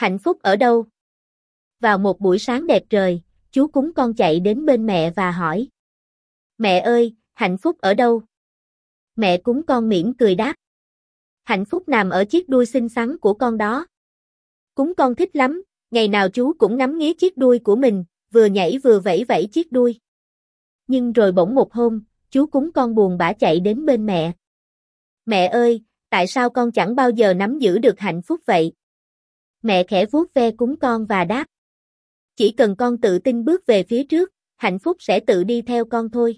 Hạnh phúc ở đâu? Vào một buổi sáng đẹp trời, chú cúng con chạy đến bên mẹ và hỏi. Mẹ ơi, hạnh phúc ở đâu? Mẹ cúng con mỉm cười đáp. Hạnh phúc nằm ở chiếc đuôi xinh xắn của con đó. Cúng con thích lắm, ngày nào chú cũng ngắm nghía chiếc đuôi của mình, vừa nhảy vừa vẫy vẫy chiếc đuôi. Nhưng rồi bỗng một hôm, chú cúng con buồn bã chạy đến bên mẹ. Mẹ ơi, tại sao con chẳng bao giờ nắm giữ được hạnh phúc vậy? Mẹ khẽ vuốt ve cúng con và đáp. Chỉ cần con tự tin bước về phía trước, hạnh phúc sẽ tự đi theo con thôi.